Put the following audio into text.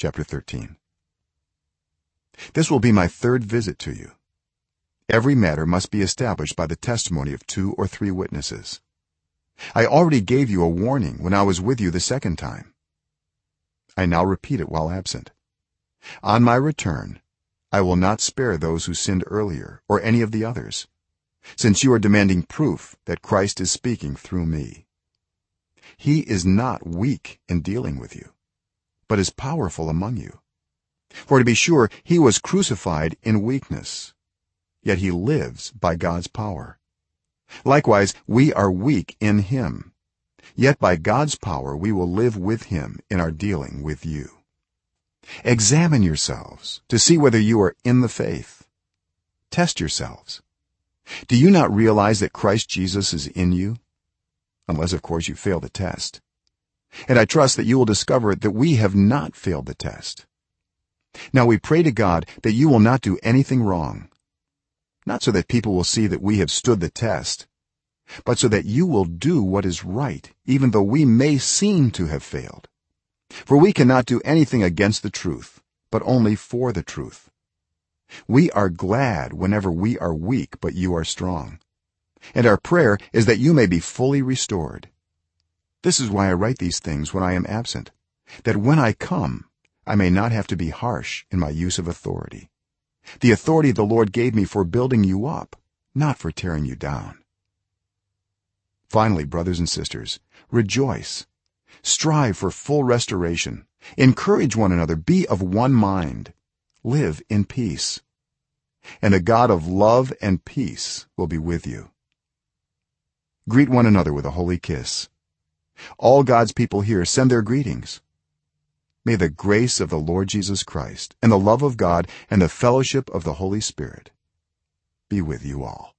chapter 13 this will be my third visit to you. Every matter must be established by the testimony of two or three witnesses. I already gave you a warning when i was with you the second time. I now repeat it while absent. On my return i will not spare those who sinned earlier or any of the others since you are demanding proof that christ is speaking through me. He is not weak in dealing with you but is powerful among you. For to be sure he was crucified in weakness yet he lives by god's power. Likewise we are weak in him yet by god's power we will live with him in our dealing with you. Examine yourselves to see whether you are in the faith. Test yourselves. Do you not realize that Christ Jesus is in you? Unless of course you fail the test and i trust that you will discover that we have not failed the test. Now we pray to god that you will not do anything wrong. Not so that people will see that we have stood the test but so that you will do what is right even though we may seem to have failed. For we cannot do anything against the truth but only for the truth. We are glad whenever we are weak but you are strong. And our prayer is that you may be fully restored this is why i write these things when i am absent that when i come i may not have to be harsh in my use of authority. The authority the lord gave me for building you up not for tearing you down. Finally brothers and sisters rejoice. Strive for full restoration. Encourage one another. Be of one mind. Live in peace. And the god of love and peace will be with you. Greet one another with a holy kiss all god's people here send their greetings. May the grace of the lord jesus christ and the love of god and the fellowship of the holy spirit be with you all